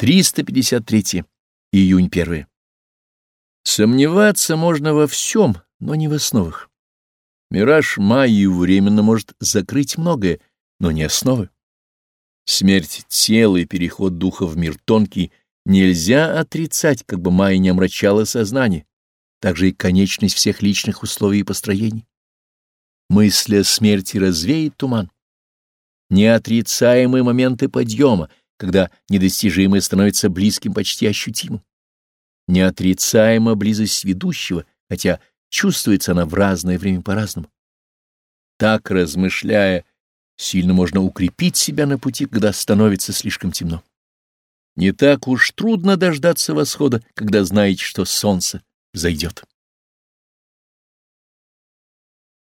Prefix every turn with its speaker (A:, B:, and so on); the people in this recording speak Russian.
A: 353. Июнь 1. Сомневаться можно во всем, но не в основах. Мираж Майи временно может закрыть многое, но не основы. Смерть тела и переход духа в мир тонкий нельзя отрицать, как бы Майя не омрачала сознание, также и конечность всех личных условий и построений. Мысль о смерти развеет туман. Неотрицаемые моменты подъема — когда недостижимое становится близким почти ощутимым. Неотрицаема близость ведущего, хотя чувствуется она в разное время по-разному. Так, размышляя, сильно можно укрепить себя на пути, когда становится слишком темно. Не так уж трудно дождаться восхода, когда знаете, что солнце зайдет.